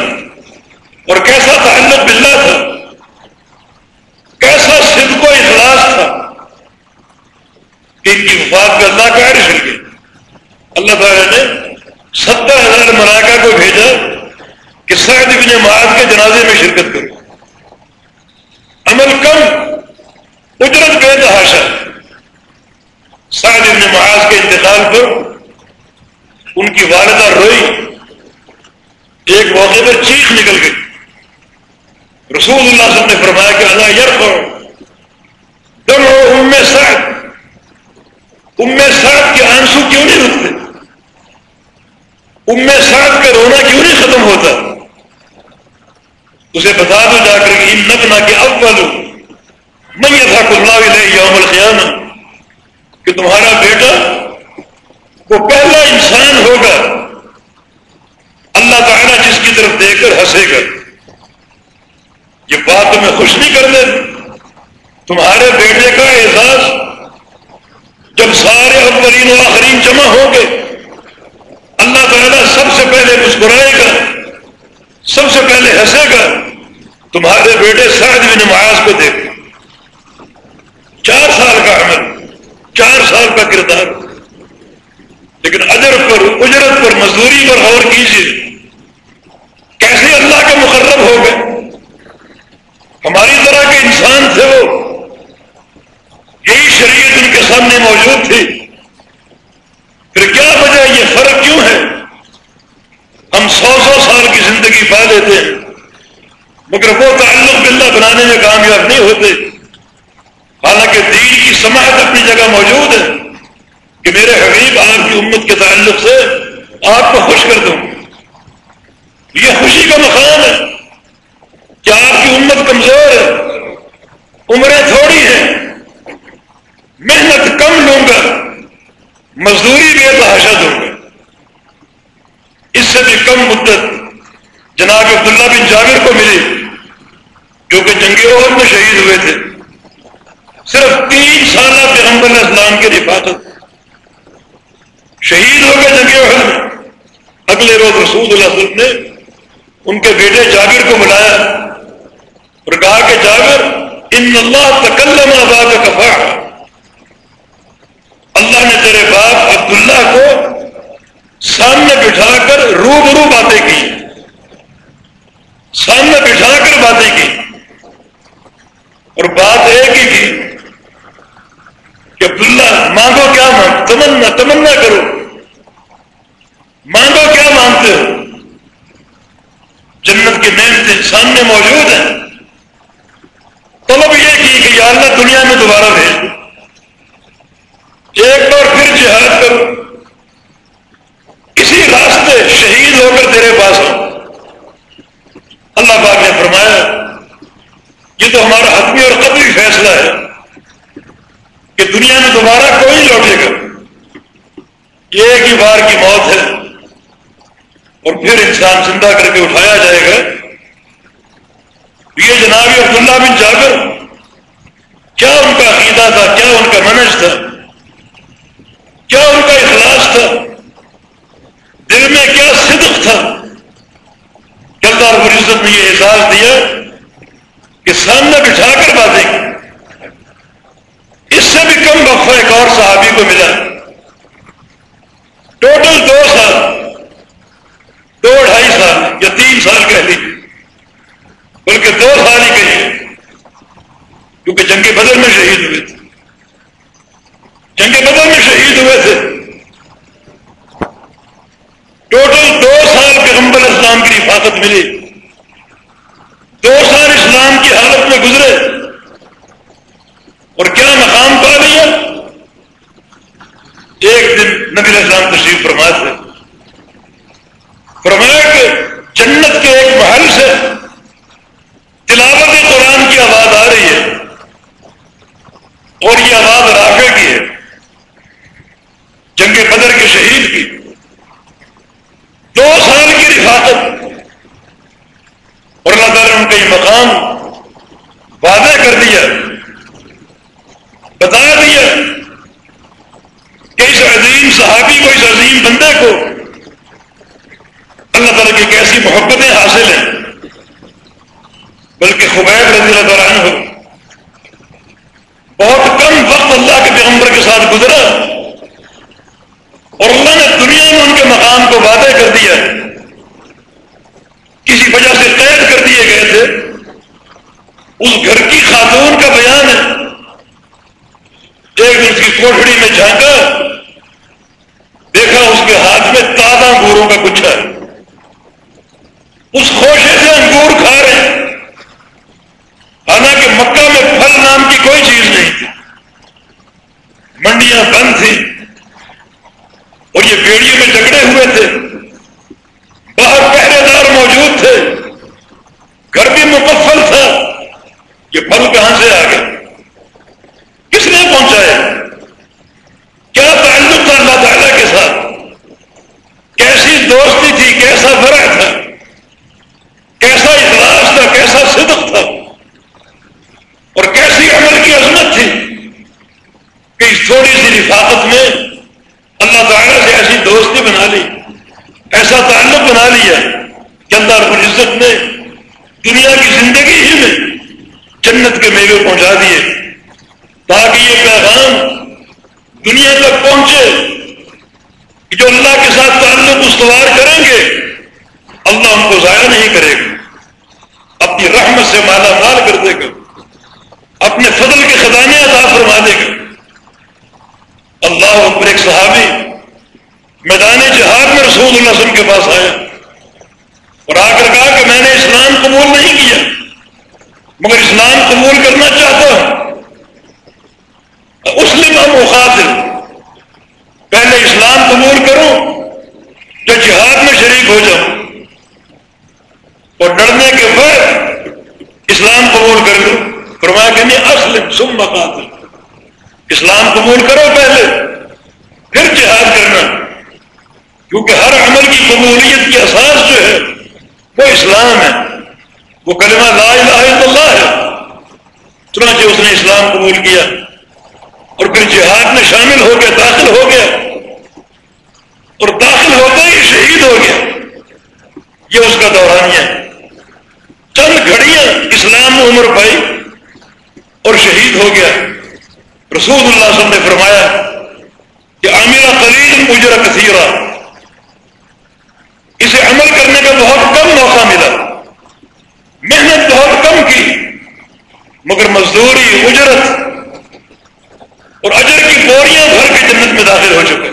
اور کیسا تعلق بلّہ تھا؟ کیسا صدق و اخلاص تھا؟ کہ ان کی وفات کا اللہ کا عرش گیا۔ اللہ تعالیٰ نے ستر ہزار مراکہ کو بھیجا کہ سعد ابن معاذ کے جنازے میں شرکت کرو۔ عمل کم اجرت بے تحاشا۔ سعد ابن معاذ کے انتقال پر ان کی والدہ روئی، ایک موقع پر چیخ نکل گئی۔ رسول اللہ صلی اللہ علیہ وسلم نے فرمایا کہ اللہ یار دم ہو ام سعد۔ ام سعد کے آنسو کیوں نہیں رکتے ام سعد کا رونا کیوں نہیں ختم ہوتا؟ اسے بتا دو جا کر کہ ان نبنا کے اول میں یہ تھا کلّا لے یوم القیامہ، کہ تمہارا بیٹا وہ پہلا انسان ہوگا۔ اللہ تعالیٰ جس کی طرف دے کر ہنسے گا۔ یہ بات تمہیں خوش نہیں کر دے تمہارے بیٹے کا اعزاز جب سارے اولین و آخرین جمع ہوں گے، اللہ تعالیٰ سب سے پہلے مسکرائے گا، سب سے پہلے ہنسے گا۔ تمہارے بیٹے سعد بن معاذ کو دیکھ۔ چار سال کا عمل، چار سال کا کردار۔ لیکن اجر پر، اجرت پر مزدوری پر غور کیجیے کیسے اللہ کے مقرب ہو گئے؟ ہماری طرح کے انسان تھے وہ۔ یہی شریعت ان کے سامنے موجود تھی۔ پھر کیا وجہ یہ فرق کیوں ہے؟ ہم سو سو سال کی زندگی پا لیتے ہیں۔ مگر وہ تعلق باللہ بنانے میں کامیاب نہیں ہوتے۔ حالانکہ دین کی سماعت اپنی جگہ موجود ہے۔ کہ میرے حبیب آپ کی امت کے تعلق سے آپ کو خوش کر دوں۔ یہ خوشی کا مقام ہے کہ آپ کی امت کمزور ہے، عمریں تھوڑی ہیں، محنت کم لوں گا، مزدوری بھی تحاشا دوں گا۔ اس سے بھی کم مدت جناب عبداللہ بن جابر کو ملی، جو کہ جنگ عہد میں شہید ہوئے تھے۔ صرف تین سالہ پیغمبر اسلام کی حفاظت شہید ہو گئے جنگ عہد میں اگلے روز رسول اللہ علیہ وسلم نے ان کے بیٹے جابر کو بلایا اور کہا کہ جابر، ان اللہ تکلم آباد کا کفا اللہ نے تیرے باپ عبداللہ کو سامنے بٹھا کر روبرو باتیں کی۔ سامنے بٹھا کر باتیں کی۔ اور بات ایک ہی کی کہ عبداللہ، مانگو کیا مانگ؟ تمنا تمنا کرو۔ مانگو کیا مانگتے ہو؟ جنت کی نعمتیں سامنے موجود ہیں طلب یہ کی کہ یا اللہ دنیا میں دوبارہ بھیج دو۔ ایک بار پھر جہاد کرو۔ کسی راستے شہید ہو کر تیرے پاس ہو اللہ پاک نے فرمایا، یہ تو ہمارا حتمی اور قبری فیصلہ ہے کہ دنیا میں دوبارہ کوئی لوٹے گا۔ یہ ایک ہی بار کی موت ہے۔ اور پھر انسان زندہ کر کے اٹھایا جائے گا۔ یہ جناب عبداللہ بن جابر، کیا ان کا عقیدہ تھا؟ کیا ان کا منج تھا؟ کیا ان کا اخلاص تھا؟ دل میں کیا صدق تھا؟ اللہ عزت نے یہ احساس دیا کہ سامنے بٹھا کر باتیں اس سے بھی کم وقفہ ایک اور صحابی کو ملا۔ ٹوٹل دو سال دو ڈھائی سال یا تین سال کہہ لیجیے بلکہ دو سال ہی کہیے کیونکہ جنگ بدل میں شہید ہوئے تھے۔ جنگ بدل میں شہید ہوئے تھے ٹوٹل دو سال پیغمبر اسلام کی حفاظت ملی دو سال اسلام کی حالت میں گزرے اور کیا مقام پا لیا ایک دن نبی اسلام تشریف فرما تھے فرمایا کہ جنت کے ایک محل سے تلاوت قرآن کی آواز آ رہی ہے اور یہ آواز رافع کی ہے جنگ بدر کے شہید کی دو سال کی رفاقت اور اللہ تعالیٰ نے ان کا یہ مقام واضح کر دیا بتا دیا کہ اس عظیم صحابی کو اس عظیم بندے کو اللہ تعالیٰ کی کیسی محبتیں حاصل ہیں بلکہ خبیب رضی اللہ تعالیٰ عنہ بہت کم وقت اللہ کے پیغمبر کے ساتھ گزرا اور اللہ نے دنیا میں ان کے مقام کو وعدے کر دیا کسی وجہ سے قید کر دیے گئے تھے اس گھر کی خاتون کا بیان ہے ایک اس کی کوٹڑی میں جھانکا دیکھا اس کے ہاتھ میں تازہ انگوروں کا کچھ ہے اس خوشے سے انگور کھا رہے ہیں حالانکہ مکہ میں پھل نام کی کوئی چیز نہیں تھی منڈیاں بند تھیں اور یہ بیڑیوں میں جگڑے ہوئے تھے باہر پہرے دار موجود تھے گھر بھی مکفل تھا یہ پھل کہاں سے آ گئے کس نے پہنچایا کیا تعلق تھا اللہ تعالیٰ کے ساتھ کیسی دوستی تھی کیسا فرق تھا کیسا اخلاص تھا کیسا صدق تھا اور کیسی عمل کی عظمت تھی کہ اس تھوڑی سی رفاقت میں اللہ تعالیٰ سے ایسی دوستی بنا لی ایسا تعلق بنا لیا کہ اللہ رب العزت نے دنیا کی زندگی ہی میں جنت کے میوے پہنچا دیے تاکہ یہ پیغام دنیا تک پہنچے کہ جو اللہ کے ساتھ تعلق استوار کریں گے اللہ ان کو ضائع نہیں کرے گا اپنی رحمت سے مالا مال کر دے گا اپنے فضل کے خزانے عطا فرما دے گا اللہ اکبر ایک صحابی میدان جہاد میں رسول اللہ وسلم کے پاس آیا اور آ کر کہا کہ میں نے اسلام قبول نہیں کیا مگر اسلام قبول کرنا چاہتا ہوں مسلم ہم مخاطر پہلے اسلام قبول کروں جو جہاد میں شریک ہو جاؤں اور ڈرنے کے بعد اسلام قبول کر لوں فرمایا کہ نہیں اسلم سم مقاتل اسلام قبول کرو پہلے پھر جہاد کرنا کیونکہ ہر عمل کی قبولیت کی اساس جو ہے، وہ اسلام ہے۔ وہ کلمہ لا الہ الا اللہ ہے۔ چنانچہ اس نے اسلام قبول کیا اور پھر جہاد میں شامل ہو گیا، داخل ہو گیا۔ اور داخل ہوتا ہی شہید ہو گیا۔ یہ اس کا دورانیہ ہے۔ چند گھڑیاں اسلام میں عمر پائی اور شہید ہو گیا۔ رسول اللہ صلی اللہ علیہ وسلم نے فرمایا کہ عامرہ قلیل مجرا کثیرہ۔ اسے عمل کرنے کا بہت کم موقع ملا۔ محنت بہت کم کی، مگر مزدوری، اجرت اور اجر کی بوریاں بھر کے جنت میں داخل ہو چکے۔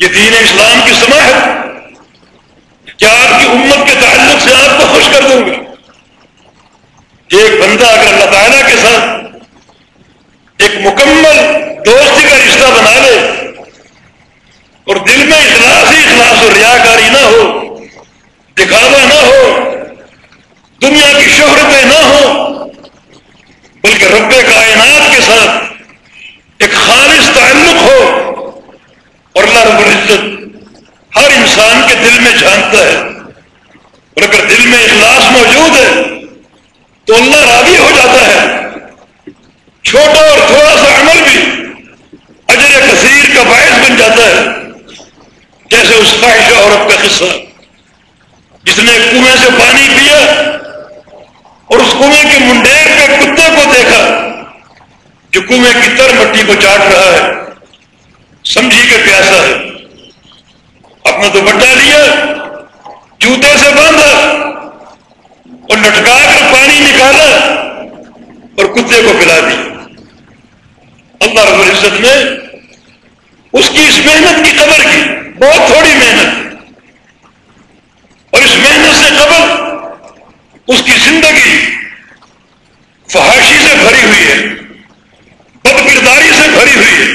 یہ دین اسلام کی سما ہے۔ کیا آپ کی امت کے تعلق سے آپ کو خوش کر دوں گا ایک بندہ اگر اللہ تعالیٰ کے ساتھ ایک مکمل دوستی کا رشتہ بنا لے اور دل میں اخلاص ہی اخلاص اور ریاکاری نہ ہو، دکھاوا نہ ہو، دنیا کی شہرتیں نہ ہو، بلکہ رب کائنات کے ساتھ ایک خالص تعلق ہو اور اللہ رب العزت ہر انسان کے دل میں جھانکتا ہے۔ اور اگر دل میں اخلاص موجود ہے، تو اللہ راضی ہو جاتا ہے۔ چھوٹا اور تھوڑا سا عمل بھی اجر کثیر کا باعث بن جاتا ہے۔ جیسے اس خواہشہ عورت کا قصہ؟ جس نے کنویں سے پانی پیا اور اس کنویں کے منڈیر پہ کتے کو دیکھا جو کنویں کی تر مٹی کو چاٹ رہا ہے۔ سمجھی کے پیاسا ہے۔ اپنا دوپٹہ لیا، جوتے سے باندھا اور لٹکا کر پانی نکالا اور کتے کو پلا دیا۔ اللہ رب العزت نے اس کی اس محنت کی قدر کی۔ بہت تھوڑی محنت۔ اور اس محنت سے قبل اس کی زندگی فحاشی سے بھری ہوئی ہے بد کرداری سے بھری ہوئی ہے۔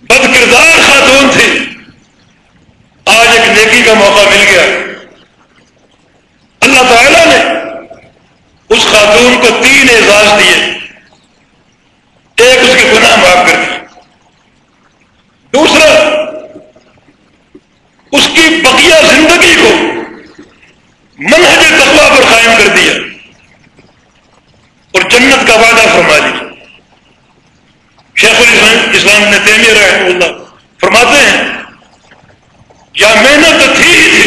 بد کردار خاتون تھی۔ آج ایک نیکی کا موقع مل گیا۔ اللہ تعالی نے اس خاتون کو تین اعزاز دیے۔ ایک اس کے گناہ معاف کر دیے۔ دوسرا کی بقیہ زندگی کو منہج تقوا پر قائم کر دیا اور جنت کا وعدہ فرما دیا۔ شیخ الاسلام اسلام نے تیمیہ رحمہ اللہ یا محنت تو تھی ہی تھی،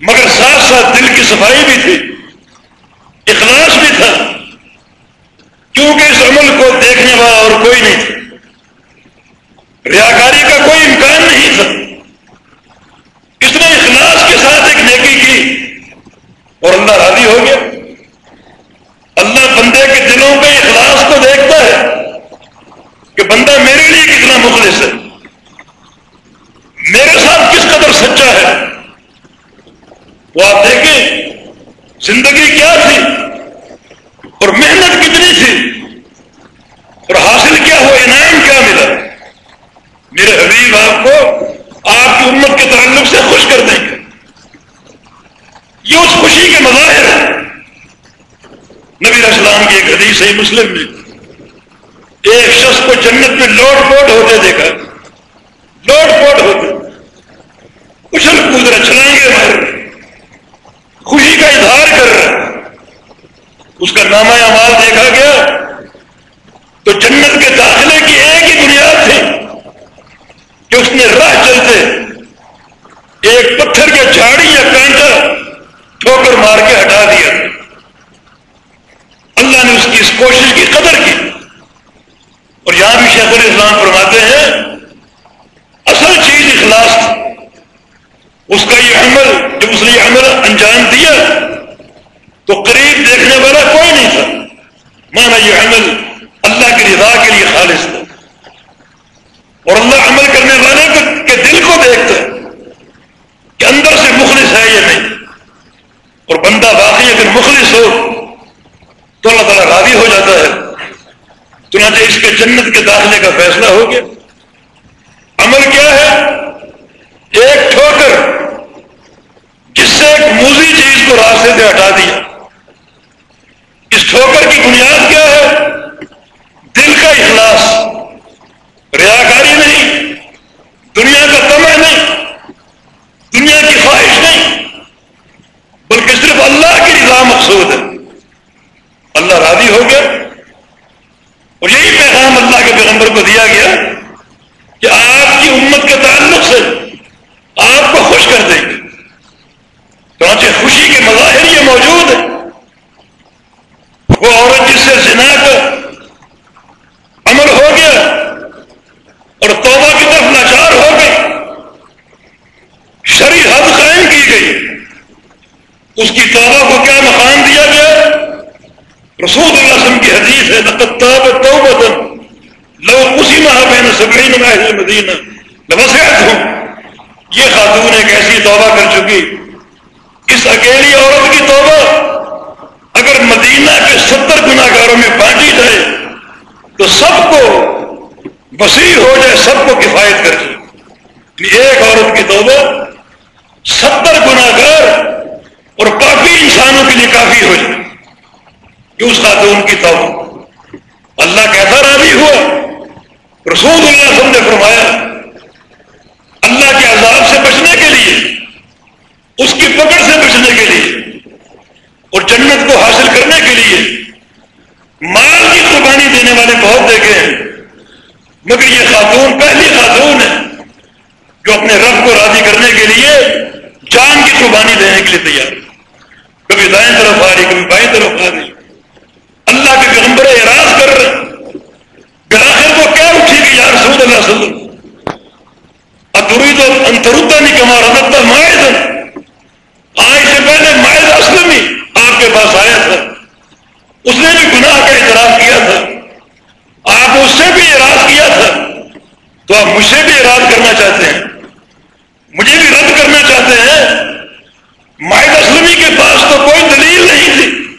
مگر ساتھ ساتھ دل کی صفائی بھی تھی، اخلاص بھی تھا، کیونکہ اس عمل کو دیکھنے والا اور کوئی نہیں تھا۔ ریاکاری کا کوئی امکان نہیں تھا اس نے اخلاص کے ساتھ ایک نیکی کی اور اللہ راضی ہو گیا۔ اللہ بندے کے دلوں پہ اخلاص کو دیکھتا ہے کہ بندہ میرے لیے کتنا مخلص ہے میرے ساتھ کس قدر سچا ہے وہ آپ دیکھیں زندگی کیا تھی اور محنت کتنی تھی اور حاصل کیا ہوا انعام کیا ملا میرے حبیب آپ کو آپ کی امت کے تعلق سے خوش کر دیں گے یہ اس خوشی کے مظاہر ہے نبی اسلام کی ایک حدیث ہے مسلم میں ایک شخص کو جنت میں لوٹ پوٹ ہوتے دیکھا، لوٹ پوٹ ہوتے۔ اچھل کود رہے گے مار خوشی کا اظہار کر رہا۔ اس کا نامہ مال دیکھا گیا تو جنت کے داخلے کی ایک ہی بنیاد تھی کہ اس نے راہ چلتے ایک پتھر کے جھاڑی یا کانٹا ٹھوکر مار کے ہٹا دیا اللہ نے اس کی اس کوشش کی قدر کی۔ اور یہاں بھی شیخ الاسلام فرماتے ہیں، اصل چیز اخلاص تھی۔ اس کا یہ عمل، جب اس نے یہ عمل انجام دیا، تو قریب دیکھنے والا کوئی نہیں تھا۔ مانا یہ عمل اللہ کی رضا کے لیے خالص تھا۔ اور اللہ عمل کرنے والے کے دل کو دیکھتا ہے کہ اندر سے مخلص ہے یا نہیں۔ اور بندہ واقعی اگر مخلص ہو راضی ہو جاتا ہے۔ چنانچہ اس کے جنت کے داخلے کا فیصلہ ہو گیا۔ عمل کیا ہے؟ ایک ٹھوکر جس سے ایک موزی چیز کو راستے سے ہٹا دیا۔ اس ٹھوکر کی بنیاد کیا ہے دل کا اخلاص ریاکاری نہیں دنیا کا تمع نہیں دنیا کی خواہش نہیں بلکہ صرف اللہ کی رضا مقصود ہے اللہ راضی ہو گیا اور یہی پیغام اللہ کے پیغمبر کو دیا گیا کہ آپ کی امت کے تعلق سے آپ کو خوش کر دیں گے چنانچہ خوشی کے مظاہر یہ موجود ہے وہ عورت جس سے زنا کا عمل ہو گیا اور توبہ کی طرف لاچار ہو گئی شری حد قائم کی گئی اس کی توبہ کو کیا مقام دیا گیا رسول اللہ وسلم کی حدیث ہے نقطاب تو لو اسی ماہ بین سبری نمائش مدینہ نمسیات ہوں یہ خاتون ایک ایسی توبہ کر چکی اس اکیلی عورت کی توبہ اگر مدینہ کے ستر گناگاروں میں بانٹی جائے تو سب کو وسیع ہو جائے سب کو کفایت کر جائے ایک عورت کی توبہ ستر گناگار اور کافی انسانوں کے لیے کافی ہو جائے کہ اس خاتون کی توبہ اللہ کیسا ہوا رسول اللہ نے فرمایا، اللہ کے عذاب سے بچنے کے لیے، اس کی پکڑ سے بچنے کے لیے اور جنت کو حاصل کرنے کے لیے مال کی قربانی دینے والے بہت دیکھے ہیں۔ مگر یہ خاتون، پہلی خاتون ہے جو اپنے رب کو راضی کرنے کے لیے جان کی قربانی دینے کے لیے تیار کبھی دائیں طرف آ رہی، کبھی بائیں طرف آ رہی۔ اللہ کے پیغمبر اعراض کر رہے بلاخر کو کیا اٹھی کہ یار سود اللہ سلم ادوری تو انترتا نہیں کما رہا مائے آج سے پہلے مائد اسلم ہی آپ کے پاس آیا تھا۔ اس نے بھی گناہ کا اعتراف کیا تھا۔ آپ اس سے بھی اعراض کیا تھا۔ تو آپ مجھ سے بھی اعراض کرنا چاہتے ہیں۔ مجھے بھی رد کرنا چاہتے ہیں۔ مائد اسلمی کے پاس تو کوئی دلیل نہیں تھی۔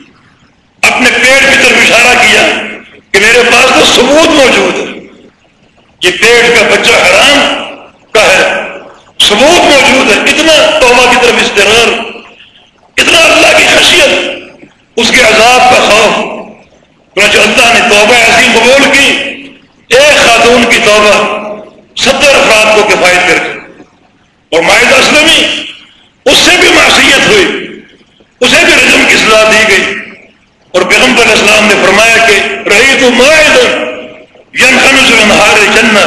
اپنے پیڑ کی طرف اشارہ کیا کہ میرے پاس تو ثبوت موجود ہے۔ یہ پیڑ کا بچہ حرام کا ہے۔ ثبوت موجود ہے، اتنا توبہ کی طرف استرار اتنا اللہ کی خشیت، اس کے عذاب کا خوف۔ چنانچہ اللہ نے توبہ ایسی قبول کی، ایک خاتون کی توبہ ستر افراد کو کفایت کر کے۔ اور ماہد اسلمی اس سے بھی معصیت ہوئی، اسے بھی رجم کی سزا دی گئی۔ اور پیغمبر اسلام نے فرمایا کہ رہی تو ماہد ین خنس میں نہار جنت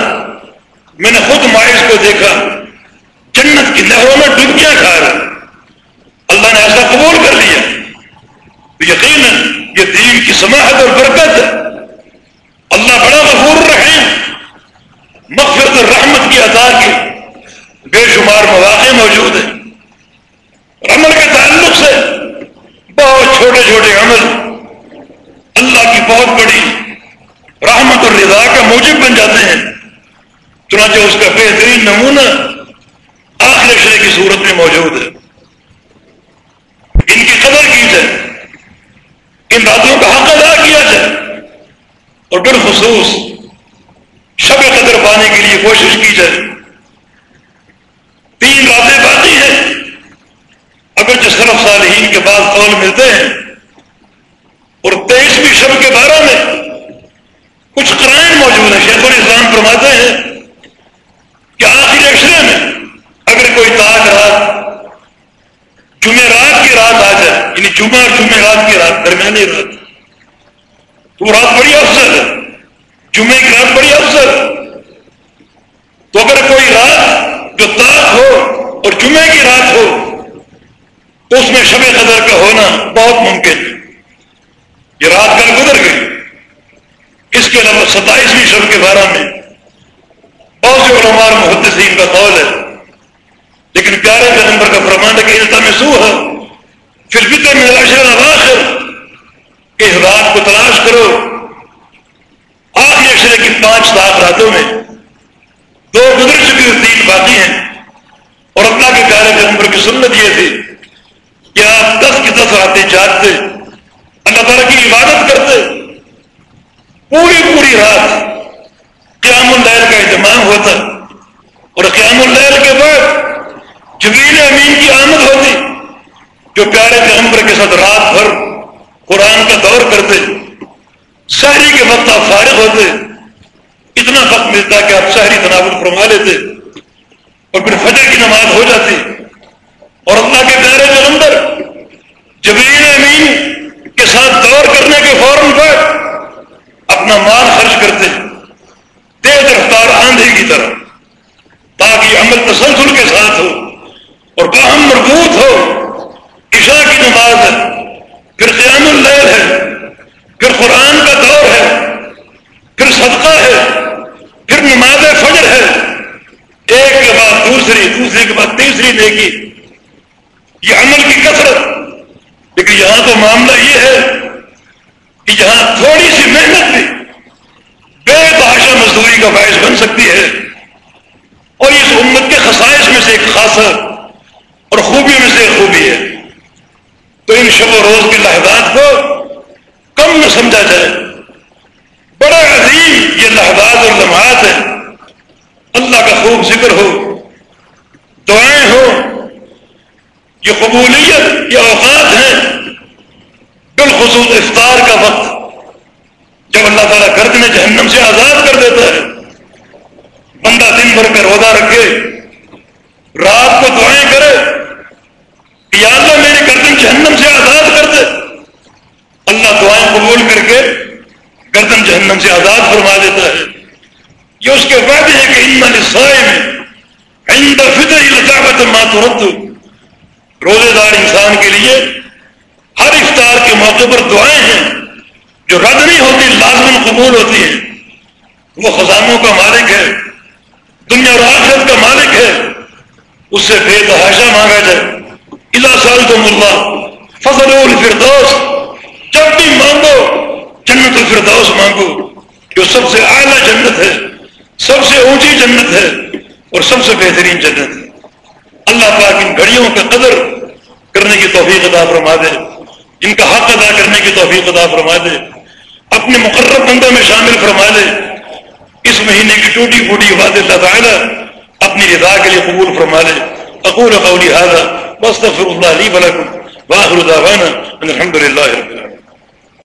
میں نے خود مائز کو دیکھا جنت کی نہروں میں ڈبکیاں کھا رہے اللہ نے ایسا قبول کر لیا۔ تو یقیناً یہ دین کی سماحت اور برکت ہے۔ اللہ بڑا غفور رہے مغفرت الرحمت کی عطا کے بے شمار مواقع موجود ہیں۔ عمل کے تعلق سے بہت چھوٹے چھوٹے عمل اللہ کی بہت بڑی رحمت اور رضا کا موجب بن جاتے ہیں۔ چنانچہ اس کا بہترین نمونہ آخر شرح کی صورت میں موجود ہے۔ ان کی قدر کی جائے، ان باتوں کا حق ادا کیا جائے۔ اور بالخصوص شب قدر پانے کے لیے کوشش کی جائے۔ تین باتیں باقی ہیں۔ اگر جو صرف صالحین کے بعد قول ملتے ہیں، اور تیئیسویں شب کے بارے میں کچھ قرائن موجود ہیں، شیخ الاسلام فرماتے ہیں کہ آخری اشرے میں اگر کوئی تاج رات جمعرات کی رات آ جائے یعنی جمعہ اور جمعرات کی رات، درمیانی رات۔ تو رات بڑی افسر ہے۔ جمعے کی رات بڑی افسر تو اگر کوئی رات جو تاج ہو اور جمعے کی رات ہو، تو اس میں شب قدر کا ہونا بہت ممکن ہے۔ یہ رات کل گزر گئی۔ اس کے علاوہ ستائیسویں شب کے بارہ میں بہت سے علماء محدثین کا قول ہے لیکن پیارے کے نمبر کا فرمان ہے کہ علتا میں سو ہے۔ پھر بھی تو میرا اس رات کو تلاش کرو۔ آخری اشرے کی پانچ سات راتوں میں دو گزر چکی تین باقی ہیں۔ اور اللہ کے پیارے کے نمبر کی سنت یہ تھی کہ آپ دس کی دس راتیں جاگتے، اللہ تعالیٰ کی عبادت کرتے۔ پوری پوری رات قیام اللیل کا اہتمام ہوتا اور قیام اللیل کے بعد جبیل امین کی آمد ہوتی جو پیارے پیغمبر کے ساتھ رات بھر قرآن کا دور کرتے شہری کے وقت آپ فارغ ہوتے، اتنا وقت ملتا کہ آپ شہری تناول فرما لیتے اور پھر فجر کی نماز ہو جاتی۔ اور اللہ کے پیارے پیغمبر جبیل امین کے ساتھ دور کرنے کے فوراً بعد اپنا مال خرچ کرتے، تیز رفتار آندھی کی طرح، تاکہ عمل تسلسل کے ساتھ ہو۔ اور باہم مربوط ہو۔ عشاء کی نماز ہے، پھر قیام اللیل ہے، پھر قرآن کا دور ہے، پھر صدقہ ہے، پھر نماز فجر ہے۔ ایک کے بعد دوسری دوسری کے بعد تیسری نیکی۔ یہ عمل کی کثرت۔ لیکن یہاں تو معاملہ یہ ہے کہ جہاں تھوڑی سی محنت بھی بے تحاشا مزدوری کا باعث بن سکتی ہے۔ اور اس امت کے خصائص میں سے ایک خاصا اور خوبی میں سے ایک خوبی ہے۔ تو ان شب و روز کے لہدات کو کم نہ سمجھا جائے۔ بڑا عظیم یہ لہدات اور لمحات ہیں۔ اللہ کا خوب ذکر ہو، دعائیں ہو، یہ قبولیت، یہ اوقات ہیں۔ بالخصوص افطار کا وقت، جب اللہ تعالیٰ گرد میں جہنم سے آزاد کر دیتا ہے۔ بندہ دن بھر کر روزہ رکھے، رات کو دعائیں کرے یا اللہ میری گردن جہنم سے آزاد کر دے۔ اللہ دعائیں قبول کر کے گردن جہنم سے آزاد فرما دیتا ہے۔ یہ اس کے بعد ہے کہ ان سائے میں فطر لطافت ماترت روزے دار انسان کے لیے ہر افطار کے موقع پر دعائیں ہیں۔ جو رد نہیں ہوتی لازمن قبول ہوتی ہیں۔ وہ خزانوں کا مالک ہے۔ دنیا اور آخرت کا مالک ہے۔ اس سے بے تحاشا مانگا جائے۔ اللہ سال تو ملا فضل الفردوس. جب بھی مانگو، جنت الفردوس مانگو. جو سب سے اعلیٰ جنت ہے، سب سے اونچی جنت ہے، اور سب سے بہترین جنت ہے۔ اللہ پاک ان گھڑیوں کا قدر کرنے کی توفیق ادا فرما دے۔ ان کا حق ادا کرنے کی توفیق ادا فرما دے۔ اپنے مقرر بندوں میں شامل فرما دے۔ اس مہینے کی ٹوٹی پھوٹی عباد اللہ تعالیٰ اپنی رضا کے لیے قبول فرما لے اقول قولی هذا واستغفر الله لي ولكم واخر دعوانا ان الحمد لله رب